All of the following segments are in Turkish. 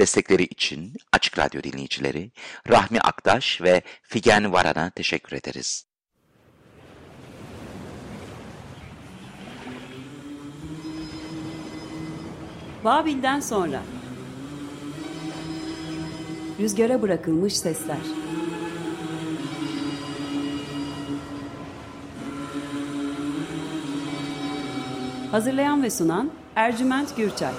Destekleri için Açık Radyo dinleyicileri Rahmi Aktaş ve Figen Varan'a teşekkür ederiz. Babil'den sonra. Rüzgara bırakılmış sesler. Hazırlayan ve sunan Ercüment Gürçay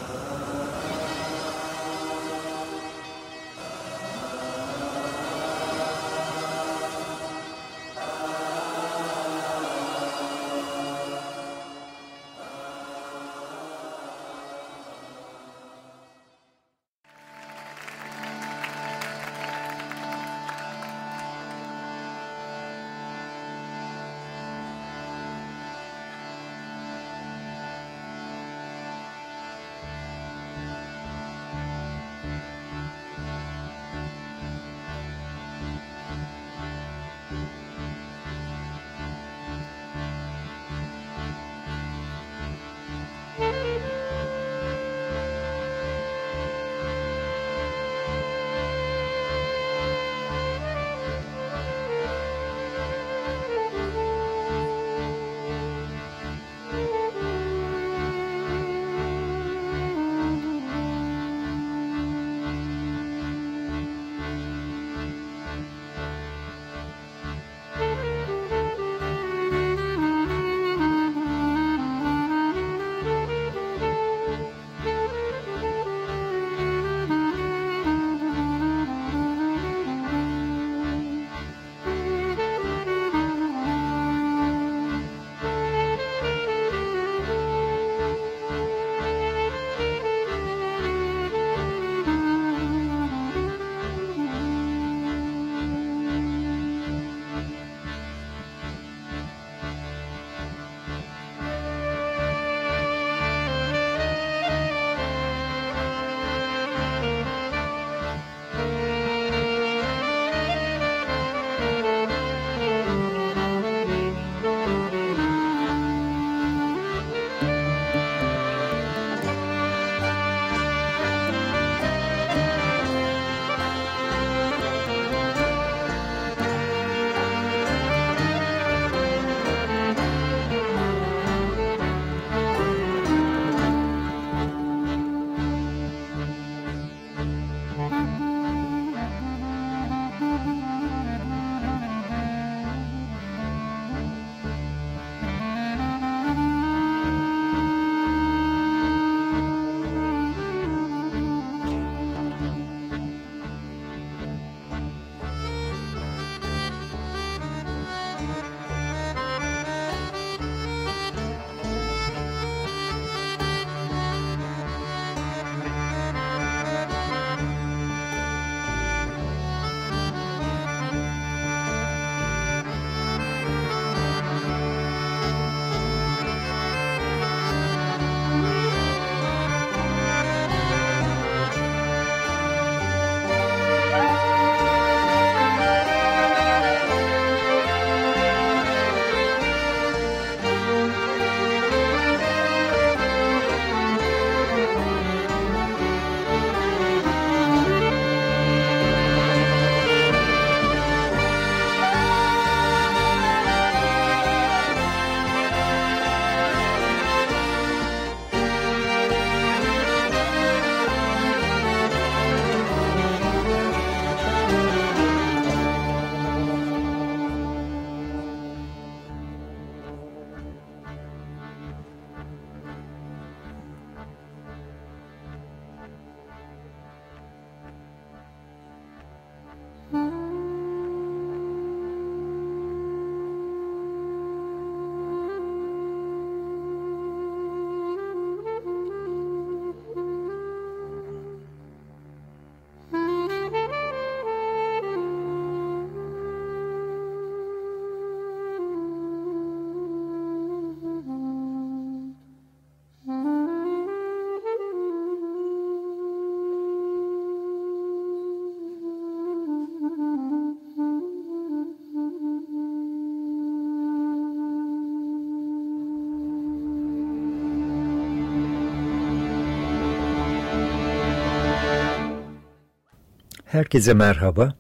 Herkese merhaba.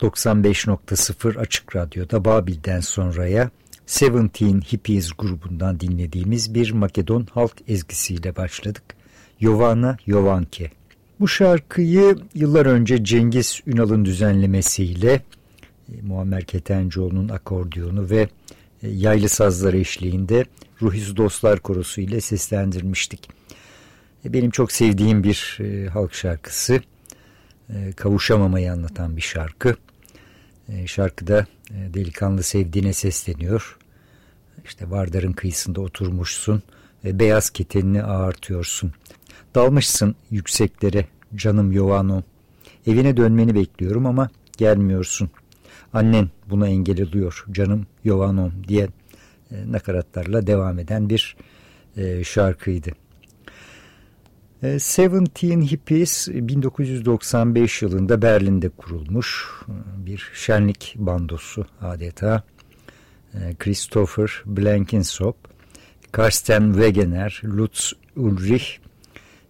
95.0 Açık Radyo'da Babil'den sonraya Seventeen Hippies grubundan dinlediğimiz bir Makedon halk ezgisiyle başladık. Yovana Yovanke. Bu şarkıyı yıllar önce Cengiz Ünal'ın düzenlemesiyle e, Muammer Ketencoğlu'nun akordiyonu ve e, yaylı sazlar eşliğinde Ruhiz Dostlar Korosu ile seslendirmiştik. E, benim çok sevdiğim bir halk şarkısı. Kavuşamamayı anlatan bir şarkı. Şarkıda delikanlı sevdiğine sesleniyor. İşte Vardar'ın kıyısında oturmuşsun ve beyaz ketenini ağartıyorsun. Dalmışsın yükseklere canım Yovano. Evine dönmeni bekliyorum ama gelmiyorsun. Annen buna engel oluyor canım Yovano diye e, nakaratlarla devam eden bir e, şarkıydı. E, Seventeen Hippies 1995 yılında Berlin'de kurulmuş e, bir şenlik bandosu adeta. E, Christopher Blankensop, Karsten Wegener, Lutz Ulrich,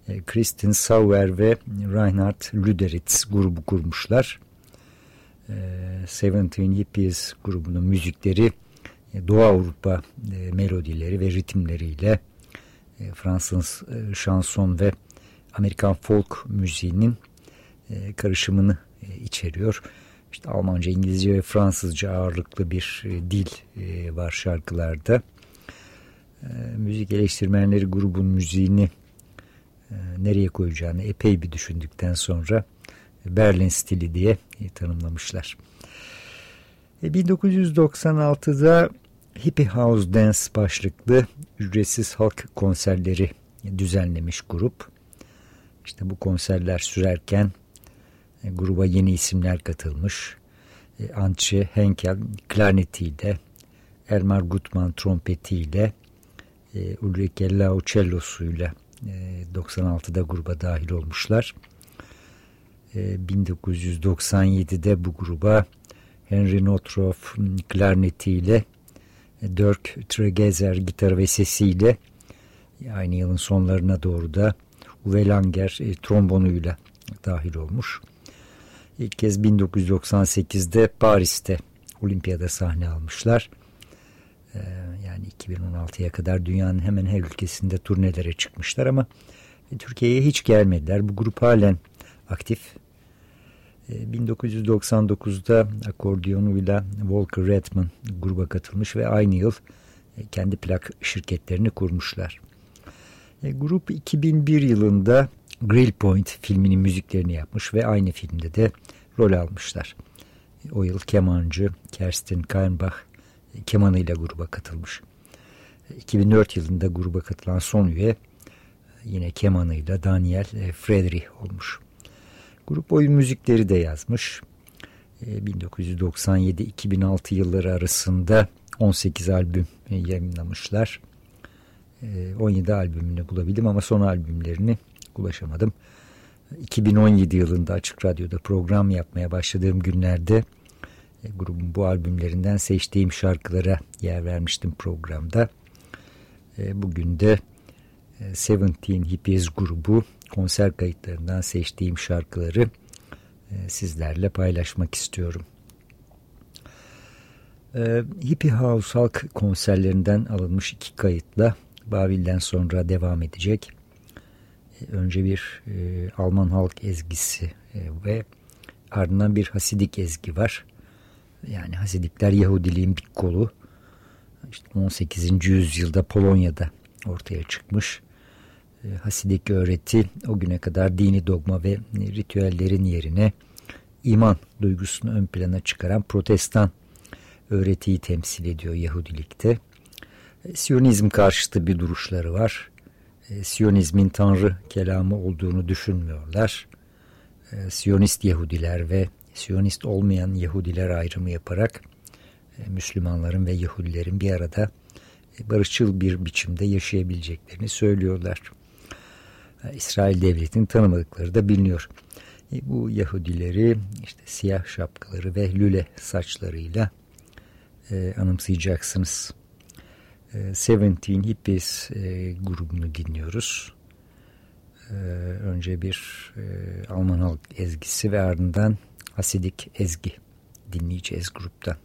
e, Kristin Sauer ve Reinhard Lüderitz grubu kurmuşlar. E, Seventeen Hippies grubunun müzikleri e, Doğu Avrupa melodileri ve ritimleriyle Fransız şanson ve Amerikan folk müziğinin karışımını içeriyor. İşte Almanca, İngilizce ve Fransızca ağırlıklı bir dil var şarkılarda. Müzik eleştirmenleri grubun müziğini e, nereye koyacağını epey bir düşündükten sonra Berlin stili diye tanımlamışlar. 1996'da e, Hippie House Dance başlıklı ücretsiz halk konserleri düzenlemiş grup. İşte bu konserler sürerken e, gruba yeni isimler katılmış. Antje Henkel klarnetiyle, Elmar Gutmann trompetiyle, Ulrike Lau cellosuyla 96'da e, gruba dahil olmuşlar. 1997'de e, bu gruba Henry Notroff klarnetiyle e, Dirk Tregezer gitar ve sesiyle aynı yılın sonlarına doğru da Uwe Langer trombonuyla dahil olmuş. İlk kez 1998'de Paris'te olimpiyada sahne almışlar. Ee, yani 2016'ya kadar dünyanın hemen her ülkesinde turnelere çıkmışlar ama e, Türkiye'ye hiç gelmediler. Bu grup halen aktif. 1999'da ee, akordiyonuyla Walker Redman gruba katılmış ve aynı yıl e, kendi plak şirketlerini kurmuşlar. E, grup 2001 yılında Grill Point filminin müziklerini yapmış ve aynı filmde de rol almışlar. O yıl kemancı Kerstin Kainbach kemanıyla gruba katılmış. 2004 yılında gruba katılan son üye yine kemanıyla Daniel e, Friedrich olmuş. Grup oyun müzikleri de yazmış. 1997-2006 e, yılları arasında 18 albüm yayınlamışlar. 17 e, albümünü bulabildim ama son albümlerini ulaşamadım. 2017 yılında Açık Radyo'da program yapmaya başladığım günlerde e, grubun bu albümlerinden seçtiğim şarkılara yer vermiştim programda. E, bugün de e, Seventeen Hippies grubu konser kayıtlarından seçtiğim şarkıları sizlerle paylaşmak istiyorum. Hippie House halk konserlerinden alınmış iki kayıtla Babil'den sonra devam edecek. Önce bir Alman halk ezgisi ve ardından bir Hasidik ezgi var. Yani Hasidikler Yahudiliğin bir kolu. İşte 18. yüzyılda Polonya'da ortaya çıkmış. Ee, Hasidik öğreti o güne kadar dini dogma ve ritüellerin yerine iman duygusunu ön plana çıkaran protestan öğretiyi temsil ediyor Yahudilikte. Ee, Siyonizm karşıtı bir duruşları var. Siyonizmin Tanrı kelamı olduğunu düşünmüyorlar. Siyonist Yahudiler ve Siyonist olmayan Yahudiler ayrımı yaparak e, Müslümanların ve Yahudilerin bir arada e, barışçıl bir biçimde yaşayabileceklerini söylüyorlar. E, İsrail devletini tanımadıkları da biliniyor. Bu Yahudileri işte siyah şapkaları ve lüle saçlarıyla anımsayacaksınız. Seventeen Hippies grubunu dinliyoruz. e, önce bir e, Alman halk ezgisi ve ardından Hasidik ezgi dinleyeceğiz grupta.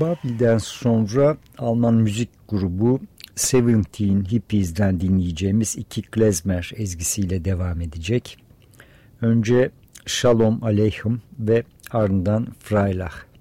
Babil'den sonra Alman müzik grubu Seventeen Hippies'den dinleyeceğimiz iki klezmer ezgisiyle devam edecek. Önce Shalom Aleichem ve ardından Freilach.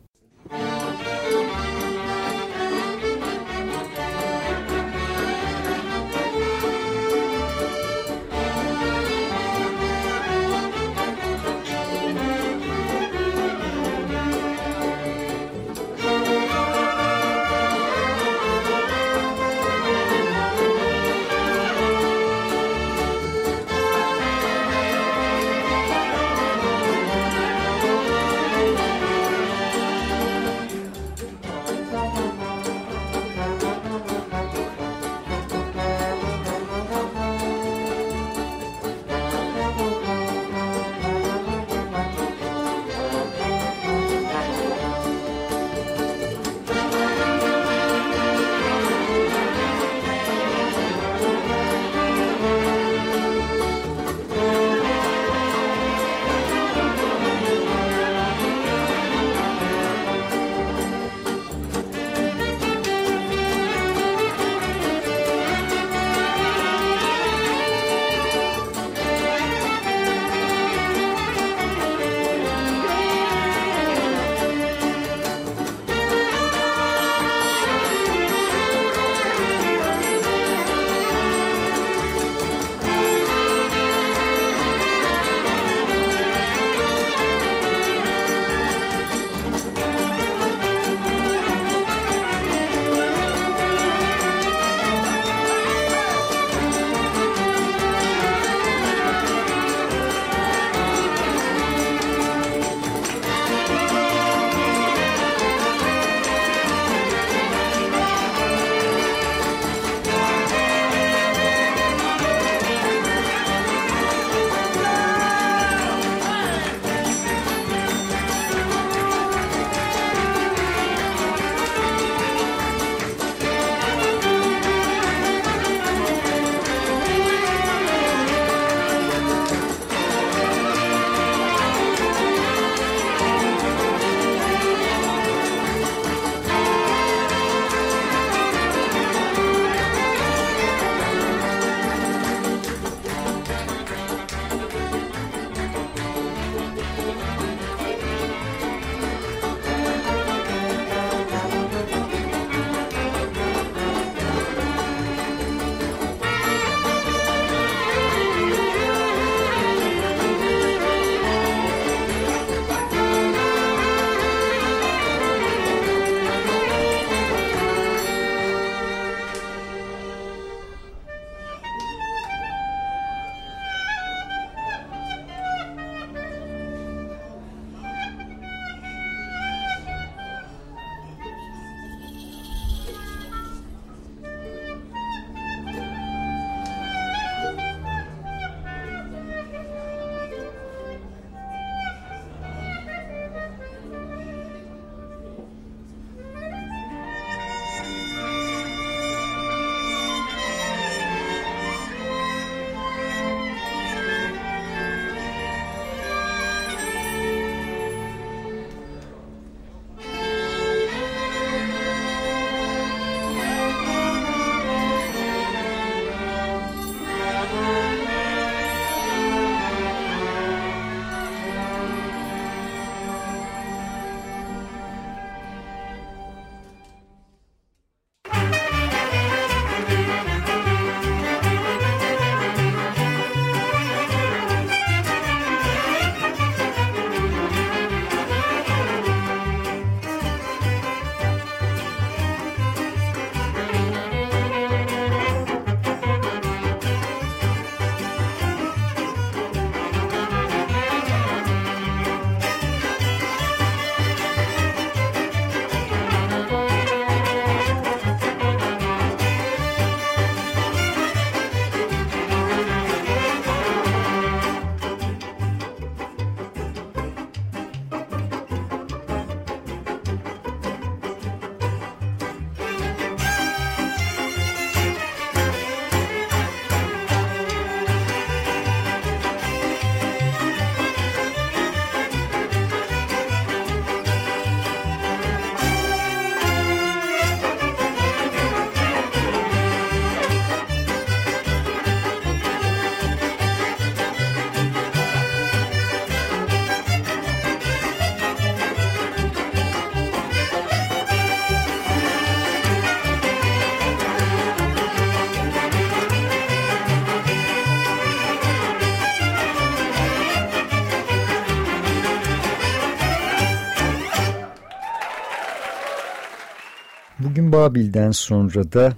Babil'den sonra da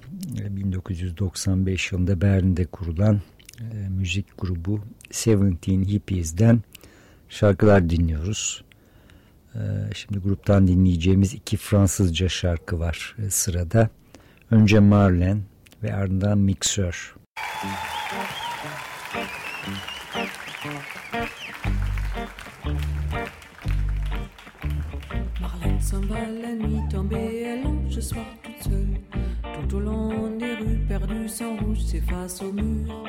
1995 e, yılında Berlin'de kurulan e, müzik grubu Seventeen Hippies'den şarkılar dinliyoruz. E, şimdi gruptan dinleyeceğimiz iki Fransızca şarkı var e, sırada. Önce Marlene ve ardından Mixer. Nuit au long des rues perdues, son rouge s'efface au mur.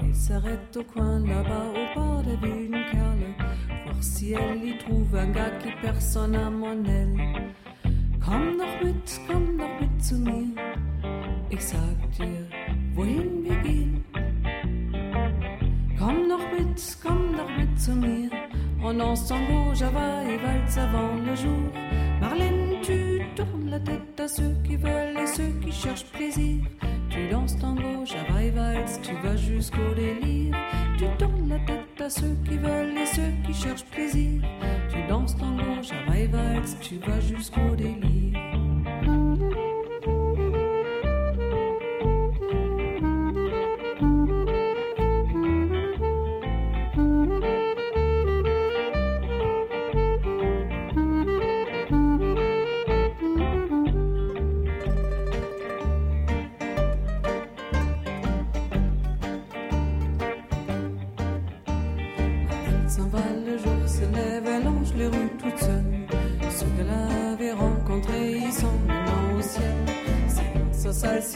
Elle s'arrête au coin là-bas, au bord de ville calme. Voir si elle y trouve un gars qui personne à mon aile. Komm noch mit, komm noch mit zu mir. Ich sag dir, wohin wir gehen. Komm noch mit, komm noch mit zu mir. On danse tango, java et valse avant le jour. Marlène, tu tournes la tête à ceux qui veulent et ceux qui cherchent plaisir. Tu danses tango, java et valse, tu vas jusqu'au délire. Tu tournes la tête à ceux qui veulent et ceux qui cherchent plaisir. Tu danses tango, java et valse, tu vas jusqu'au délire.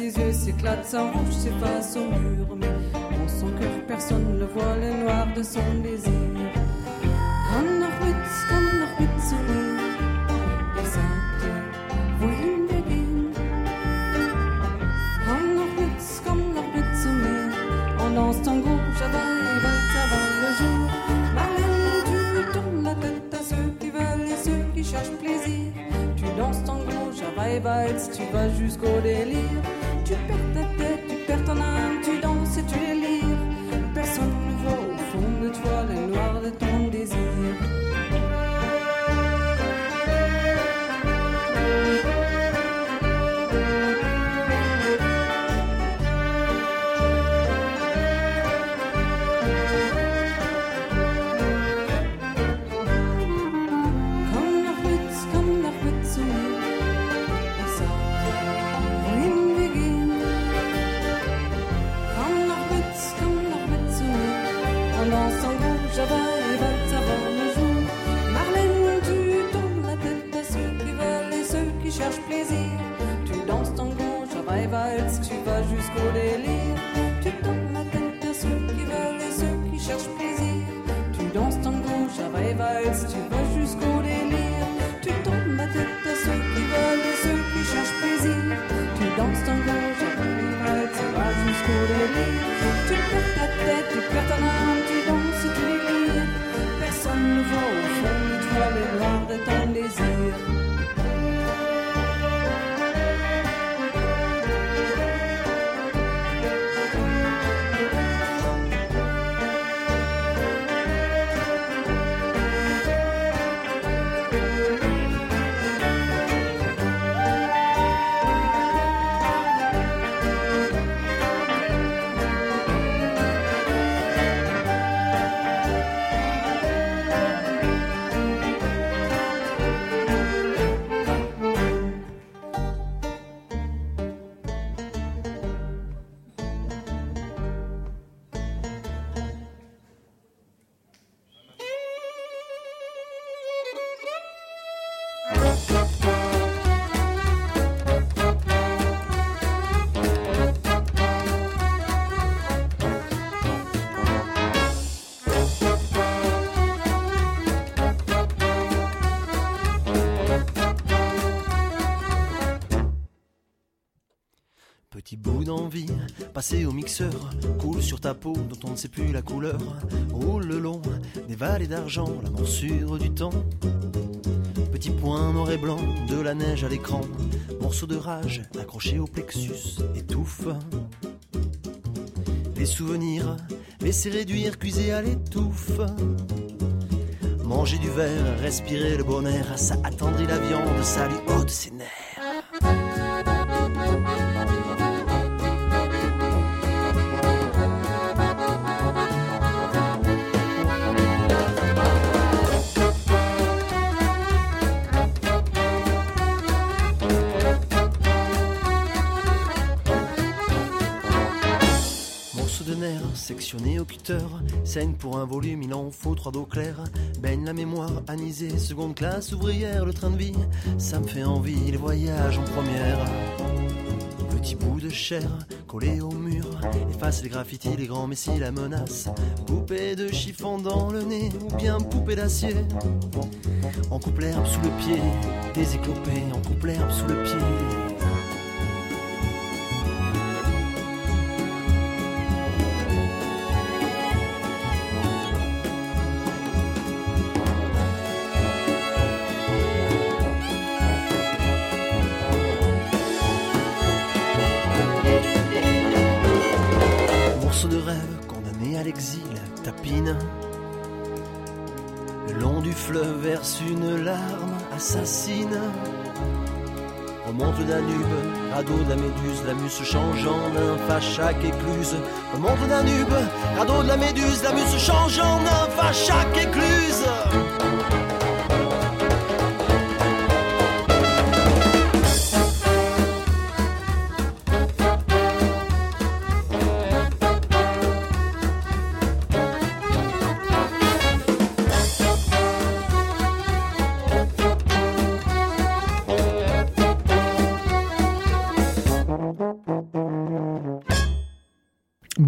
Ses yeux s'éclatent, sa rouge s'efface au mur. Mais dans son cœur, personne ne voit le noir de son désir. Au mixeur, coule sur ta peau dont on ne sait plus la couleur. Roule le long des vallées d'argent, la morsure du temps. Petit point noir et blanc, de la neige à l'écran, morceau de rage accroché au plexus, étouffe. Les souvenirs, laisser réduire, cuiser à l'étouffe. Manger du verre, respirer le bon air, ça attendrit la viande, ça lui ôte ses nerfs. Au cutter. Saigne pour un volume, il en faut trois d'eau claire. Baigne la mémoire, anisée, seconde classe, ouvrière, le train de vie. Ça me fait envie, les voyages en première. Petit bout de chair collé au mur, efface les graffitis, les grands messies, la menace. Poupée de chiffon dans le nez, ou bien poupée d'acier. On coupe l'herbe sous le pied, des éclopés, on coupe l'herbe sous le pied. Radeau de la méduse, la muse changeant nymphe à chaque écluse. Remonte le Danube, radeau de la méduse, la muse changeant nymphe à chaque écluse.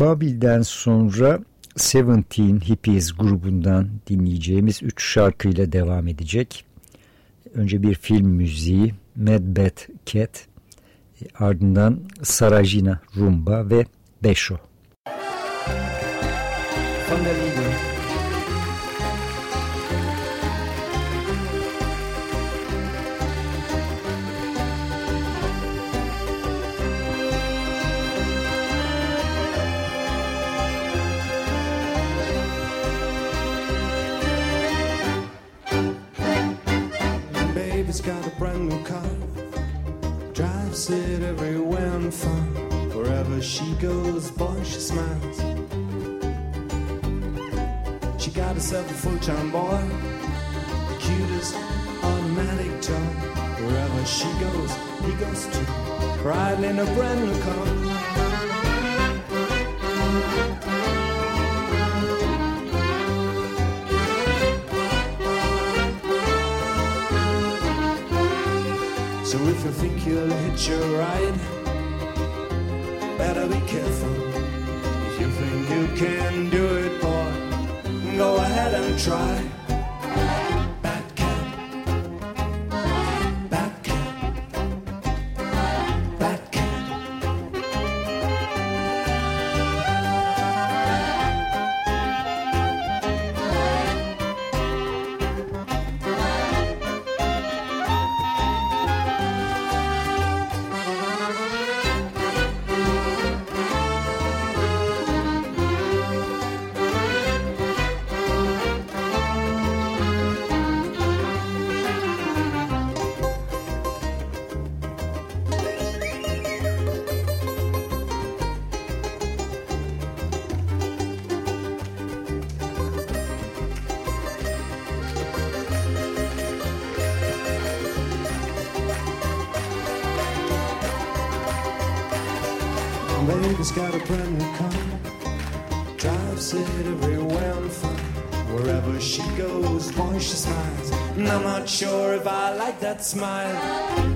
Babil'den sonra Seventeen Hippies grubundan dinleyeceğimiz üç şarkıyla devam edecek. Önce bir film müziği Mad Bad Cat, ardından Sarajina Rumba ve Beşo. La got a brand new car. Drives it everywhere and far. Wherever she goes, boy, she smiles. She got herself a full-time boy. The cutest automatic toy. Wherever she goes, he goes too. Riding in a brand new car. So if you think you'll hitch your ride, better be careful. If you think you can do it, boy, go ahead and try. that smile.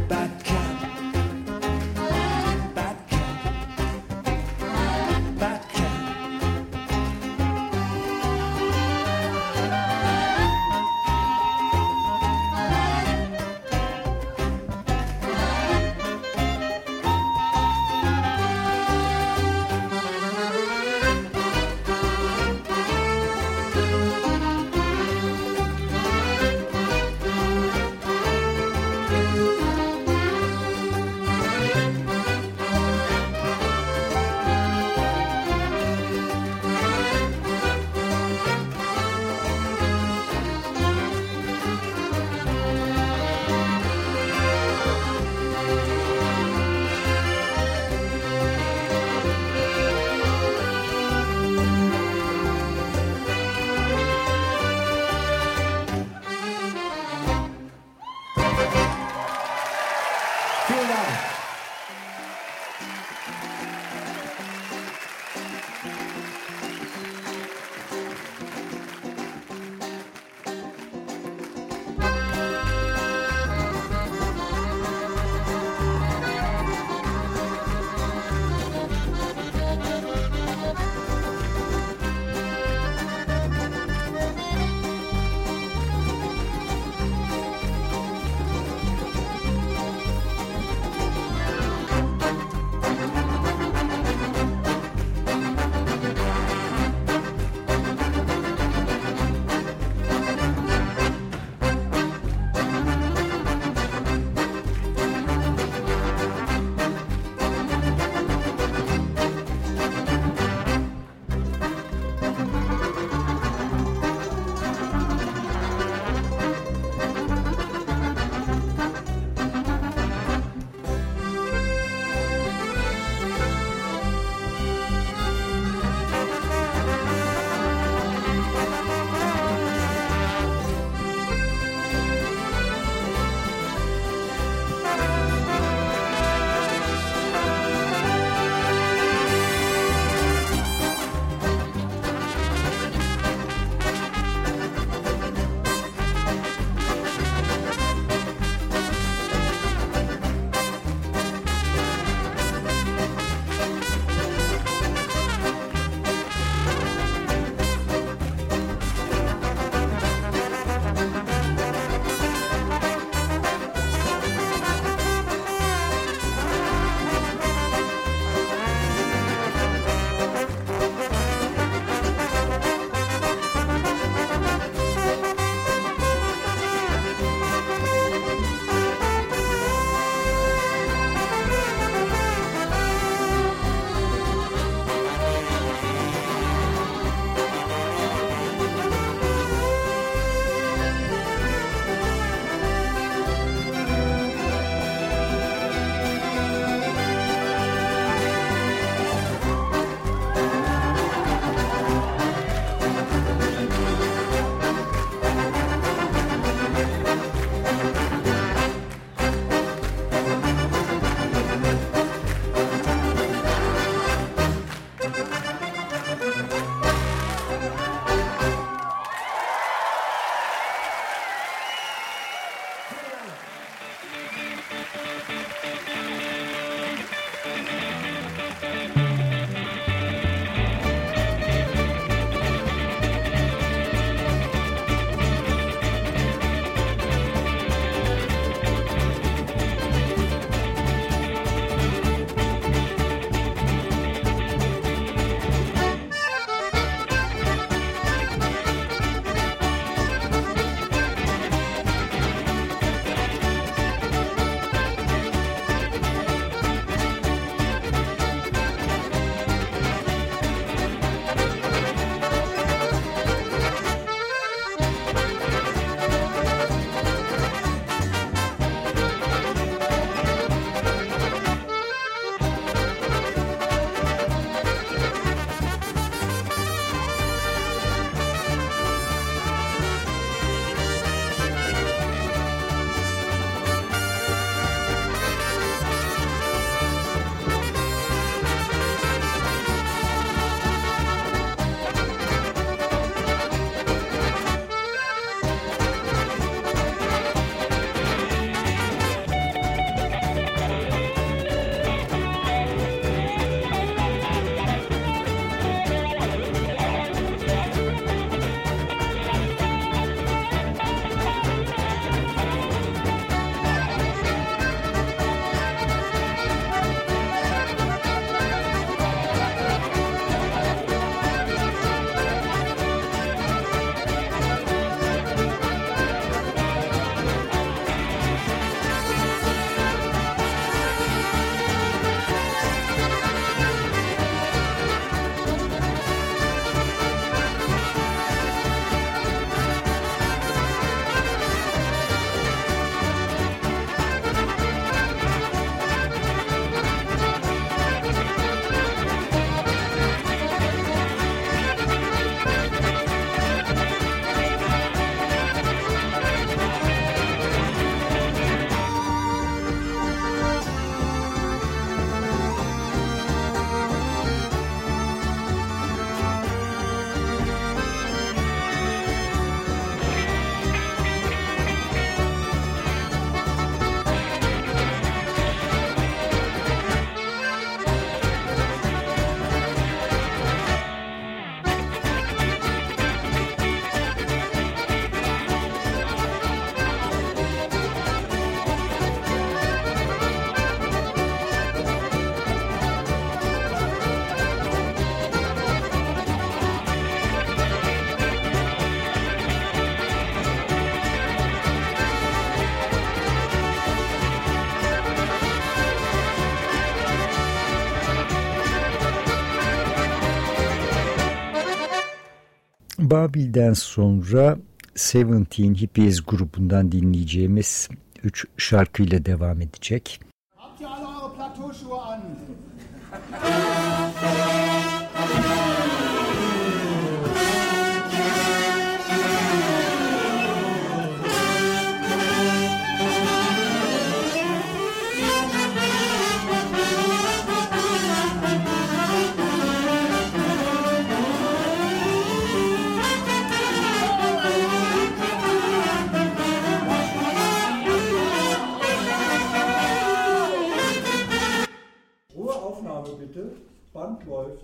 Babil'den sonra Seventeen Hippies grubundan dinleyeceğimiz üç şarkıyla devam edecek.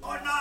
Oh, no!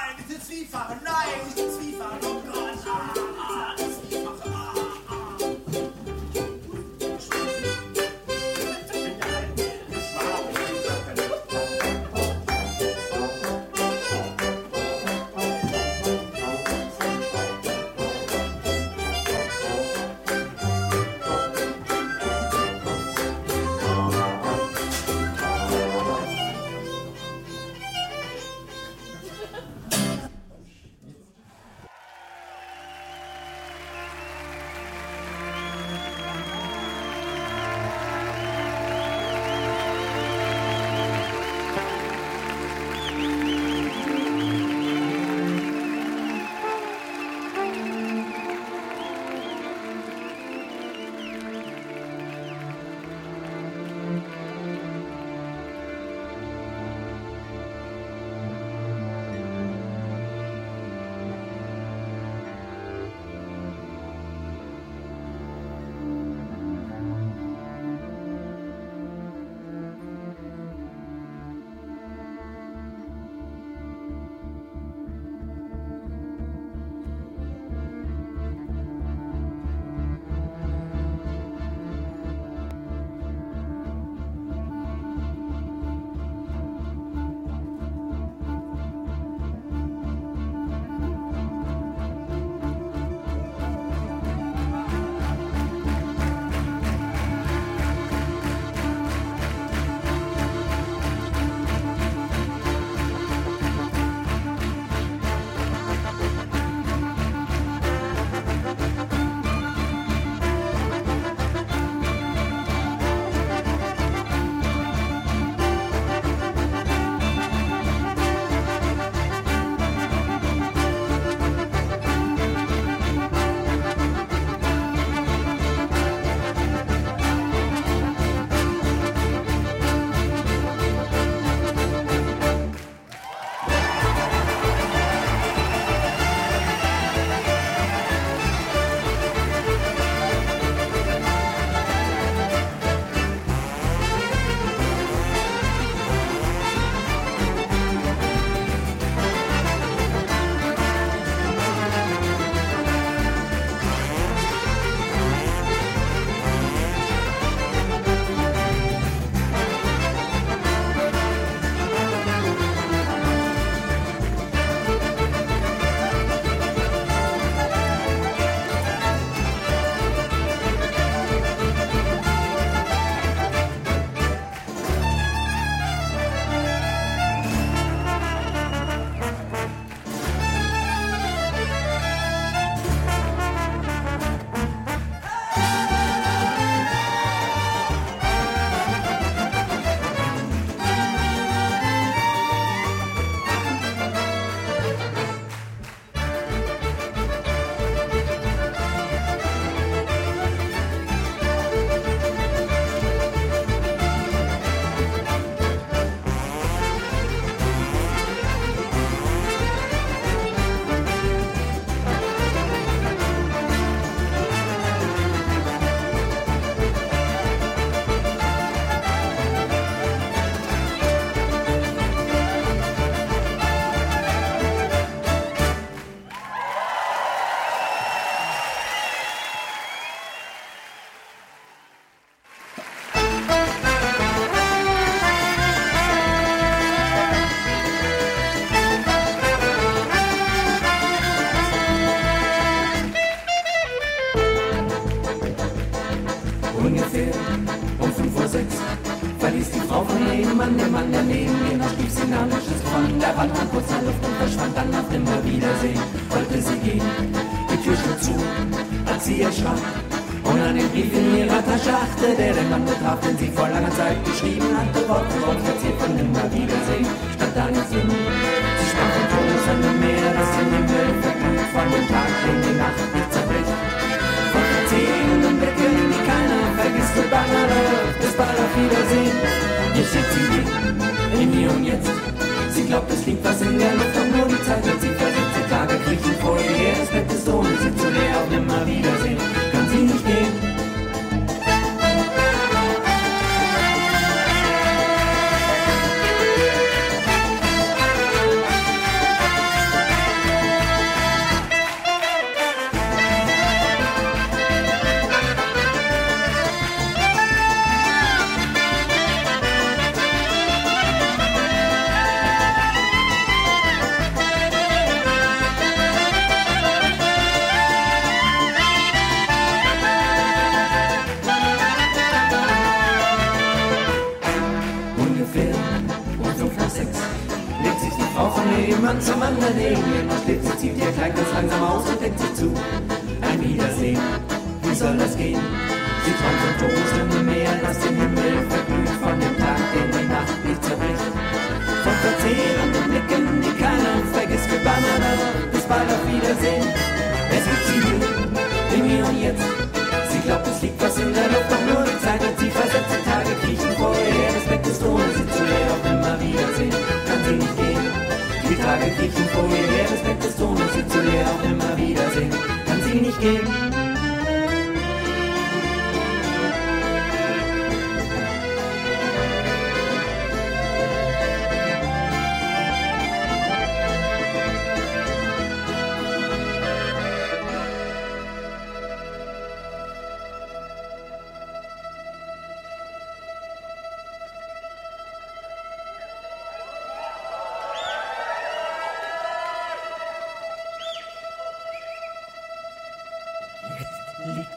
Lütfen.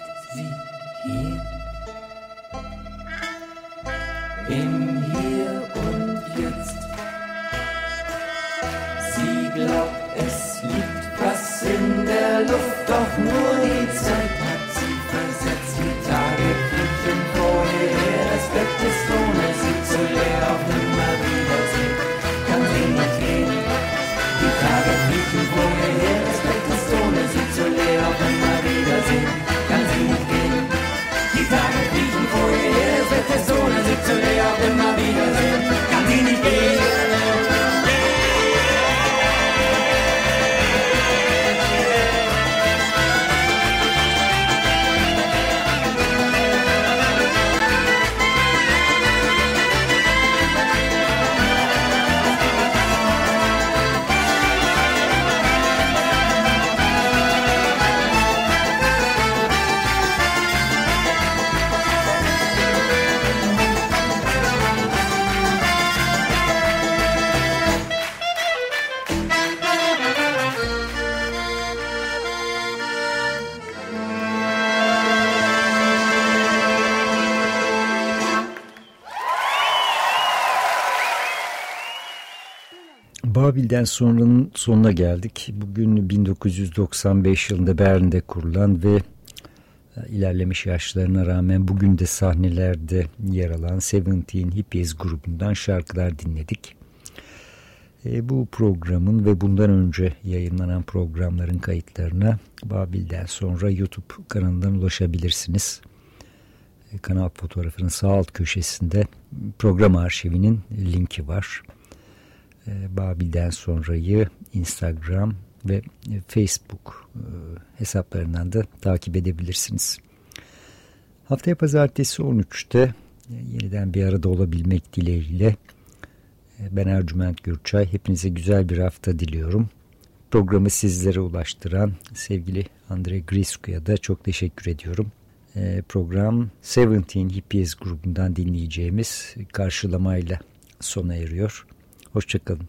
Babil'den sonranın sonuna geldik. Bugün 1995 yılında Bern'de kurulan ve e, ilerlemiş yaşlarına rağmen bugün de sahnelerde yer alan Seventeen Hippies grubundan şarkılar dinledik. E, bu programın ve bundan önce yayınlanan programların kayıtlarına Babil'den sonra YouTube kanalından ulaşabilirsiniz. E, kanal fotoğrafının sağ alt köşesinde program arşivinin linki var. E, Babil'den sonrayı Instagram ve e, Facebook e, hesaplarından da takip edebilirsiniz. Haftaya pazartesi 13'te yeniden bir arada olabilmek dileğiyle ben Ercüment Gürçay. Hepinize güzel bir hafta diliyorum. Programı sizlere ulaştıran sevgili Andre Grisku'ya da çok teşekkür ediyorum. Program Seventeen Hippies grubundan dinleyeceğimiz karşılamayla sona eriyor. Hoşçakalın.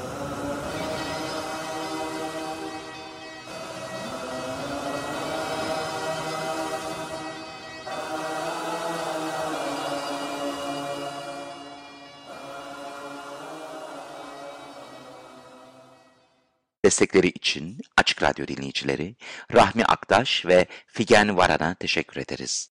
Destekleri için Açık Radyo dinleyicileri Rahmi Aktaş ve Figen Varan'a teşekkür ederiz.